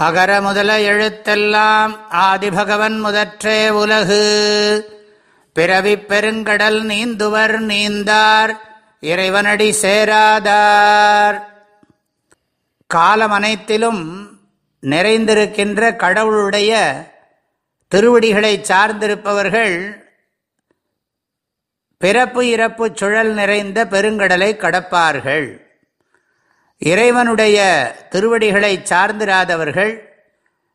அகர முதல எழுத்தெல்லாம் ஆதிபகவன் முதற்றே உலகு. பிறவி பெருங்கடல் நீந்துவர் நீந்தார் இறைவனடி சேராதார். காலம் அனைத்திலும் நிறைந்திருக்கின்ற கடவுளுடைய திருவடிகளை சார்ந்திருப்பவர்கள் பிறப்பு இறப்பு சுழல் நிறைந்த பெருங்கடலை கடப்பார்கள். இறைவனுடைய திருவடிகளை சார்ந்திராதவர்கள்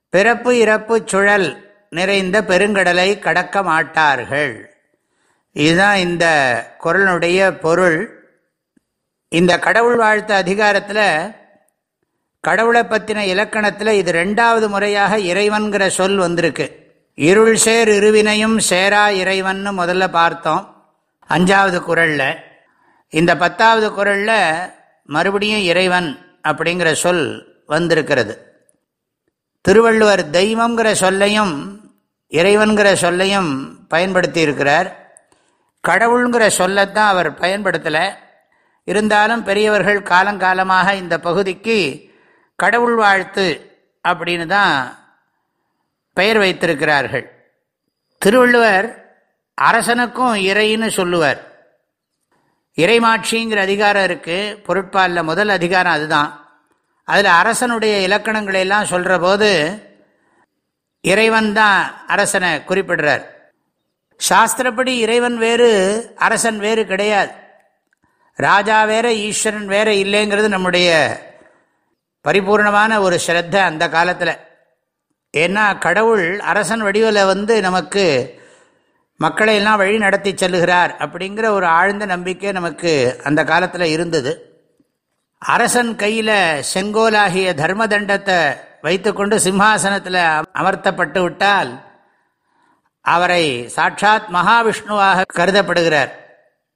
பிறப்பு இறப்பு சுழல் நிறைந்த பெருங்கடலை கடக்க மாட்டார்கள். இதுதான் இந்த குரலுடைய பொருள். இந்த கடவுள் வாழ்த்த அதிகாரத்தில் கடவுளை பற்றின இலக்கணத்தில் இது ரெண்டாவது முறையாக இறைவன்கிற சொல் வந்திருக்கு. இருள் சேர் இருவினையும் சேரா இறைவன் முதல்ல பார்த்தோம். அஞ்சாவது குரலில். இந்த பத்தாவது குரலில் மறுபடியும் இறைவன் அப்படிங்கிற சொல் வந்திருக்கிறது. திருவள்ளுவர் தெய்வங்கிற சொல்லையும் இறைவன்கிற சொல்லையும் பயன்படுத்தி இருக்கிறார் கடவுளுங்கிற சொல்லத்தான் அவர் பயன்படுத்தலை. இருந்தாலும் பெரியவர்கள் காலங்காலமாக இந்த பகுதிக்கு கடவுள் வாழ்த்து அப்படின்னு தான் பெயர் வைத்திருக்கிறார்கள். திருவள்ளுவர் அரசனுக்கும் இறைன்னு சொல்லுவார். இறைமாட்சிங்கிற அதிகாரம் இருக்குது பொருட்பாலில் முதல் அதிகாரம் அதுதான். அதில் அரசனுடைய இலக்கணங்களை எல்லாம் சொல்கிற போது இறைவன் தான் அரசனை குறிப்பிடுறார். சாஸ்திரப்படி இறைவன் வேறு அரசன் வேறு கிடையாது. ராஜா வேற ஈஸ்வரன் வேற இல்லைங்கிறது நம்முடைய பரிபூர்ணமான ஒரு ஸ்ரத்த அந்த காலத்தில். ஏன்னா கடவுள் அரசன் வடிவில் வந்து நமக்கு மக்களை எல்லாம் வழி நடத்தி செல்லுகிறார் அப்படிங்கிற ஒரு ஆழ்ந்த நம்பிக்கை நமக்கு அந்த காலத்தில் இருந்தது. அரசன் கையில் செங்கோலாகிய தர்ம தண்டத்தை வைத்துக்கொண்டு சிம்ஹாசனத்தில் அமர்த்தப்பட்டு விட்டால் அவரை சாட்சாத் மகாவிஷ்ணுவாக கருதப்படுகிறார்.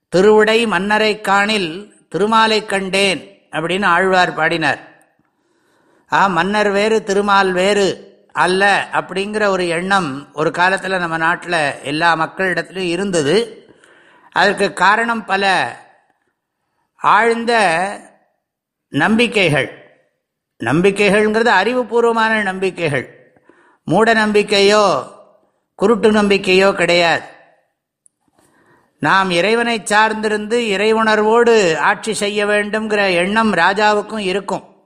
திருவுடை மன்னரை காணில் திருமாலை கண்டேன் அப்படின்னு ஆழ்வார் பாடினார். ஆ மன்னர் வேறு திருமால் வேறு. அல்ல அப்படிங்கிற ஒரு எண்ணம் ஒரு காலத்தில் நம்ம நாட்டில் எல்லா மக்களிடத்துலையும் இருந்தது. அதற்கு காரணம் பல ஆழ்ந்த நம்பிக்கைகள். நம்பிக்கைகள்ங்கிறது அறிவுபூர்வமான நம்பிக்கைகள். மூட நம்பிக்கையோ குருட்டு நம்பிக்கையோ கிடையாது. நாம் இறைவனை சார்ந்திருந்து இறைவுணர்வோடு ஆட்சி செய்ய வேண்டும்ங்கிற எண்ணம் ராஜாவுக்கும் இருக்கும்.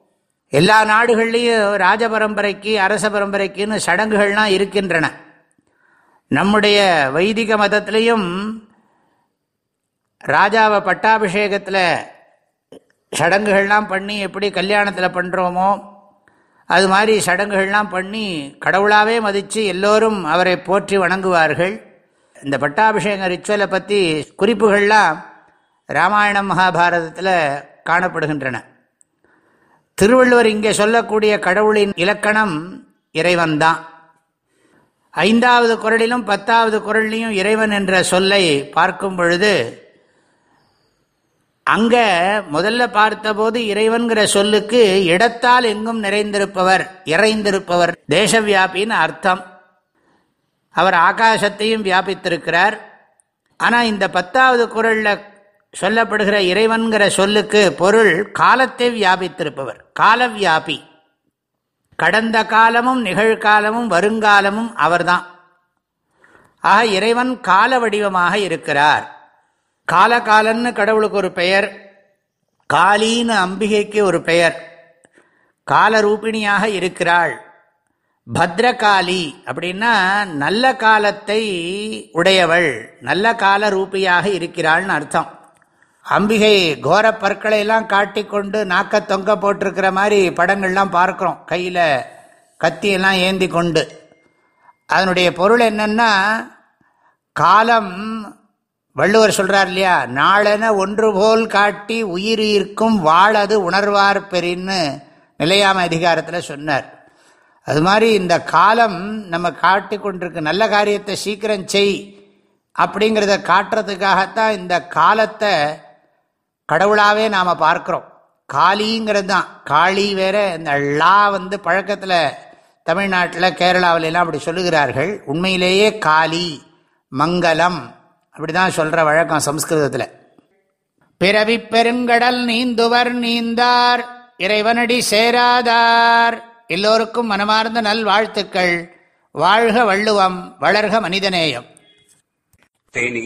எல்லா நாடுகள்லேயும் ராஜ பரம்பரைக்கு அரச பரம்பரைக்குன்னு சடங்குகள்லாம் இருக்கின்றன. நம்முடைய வைதிக மதத்திலையும் ராஜாவை பட்டாபிஷேகத்தில் சடங்குகள்லாம் பண்ணி எப்படி கல்யாணத்தில் பண்ணுறோமோ அது மாதிரி சடங்குகள்லாம் பண்ணி கடவுளாகவே மதித்து எல்லோரும் அவரை போற்றி வணங்குவார்கள். இந்த பட்டாபிஷேக ரிச்சுவலை பற்றி குறிப்புகள்லாம் ராமாயணம் மகாபாரதத்தில் காணப்படுகின்றன. திருவள்ளுவர் இங்கே சொல்லக்கூடிய கடவுளின் இலக்கணம் இறைவன்தான். ஐந்தாவது குரலிலும் பத்தாவது குரலிலும் இறைவன் என்ற சொல்லை பார்க்கும் பொழுது அங்கே முதல்ல பார்த்தபோது இறைவன்கிற சொல்லுக்கு இடத்தால் எங்கும் நிறைந்திருப்பவர் இறைந்திருப்பவர் தேசவியாபின்னு அர்த்தம். அவர் ஆகாசத்தையும் வியாபித்திருக்கிறார். ஆனால் இந்த பத்தாவது குரலில் சொல்லப்படுகிற இறைவன்கிற சொல்லுக்கு பொருள் காலத்தை வியாபித்திருப்பவர். காலவியாபி. கடந்த காலமும் நிகழ்காலமும் வருங்காலமும் அவர்தான். ஆக இறைவன் கால வடிவமாக இருக்கிறார். காலகாலன்னு கடவுளுக்கு ஒரு பெயர் காலின்னு அம்பிகைக்கு ஒரு பெயர் காலரூபிணியாக இருக்கிறாள். பத்ரகாளி அப்படின்னா நல்ல காலத்தை உடையவள் நல்ல கால ரூபியாக இருக்கிறாள்னு அர்த்தம். அம்பிகை கோர பற்களை எல்லாம் காட்டிக்கொண்டு நாக்க தொங்க போட்டிருக்கிற மாதிரி படங்கள்லாம் பார்க்குறோம். கையில் கத்தியெல்லாம் ஏந்தி கொண்டு. அதனுடைய பொருள் என்னன்னா காலம் வள்ளுவர் சொல்கிறார் இல்லையா நாளென ஒன்று போல் காட்டி உயிர் ஈர்க்கும் வாழது உணர்வார் பெறின்னு நிலையாம அதிகாரத்தில் சொன்னார். அது மாதிரி இந்த காலம் நம்ம காட்டி கொண்டிருக்கு நல்ல காரியத்தை சீக்கிரம் செய் அப்படிங்கிறத காட்டுறதுக்காகத்தான் இந்த காலத்தை கடவுளாகவே நாம் பார்க்குறோம். காளிங்கிறது தான். காளி வேற இந்த லா வந்து பழக்கத்தில் தமிழ்நாட்டில் கேரளாவிலெல்லாம் அப்படி சொல்லுகிறார்கள். உண்மையிலேயே காளி மங்களம் அப்படி தான் சொல்கிற வழக்கம் சம்ஸ்கிருதத்தில். பிறவி பெருங்கடல் நீந்துவர் நீந்தார் இறைவனடி சேராதார். எல்லோருக்கும் மனமார்ந்த நல் வாழ்த்துக்கள் வாழ்க வள்ளுவம் வளர்க மனிதநேயம். தேனி